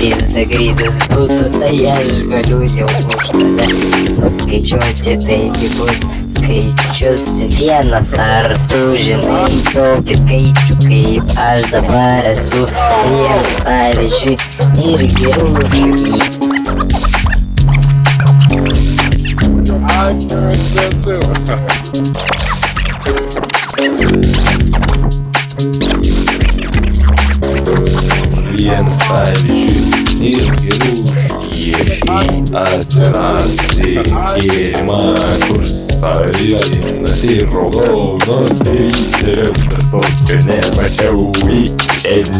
pizda gryzės būtų, tai aš galiu jau už tave suskaičiuoti, taigi bus skaičius vienas, ar tu žinai tokį skaičių, kaip aš dabar esu, vienas pavyzdžiui, irgi rūšiai. Thank you. Клиент ставишь и вирус Ефим оценанти Кема курсовет На сирогол Но ты Только не почему Weekend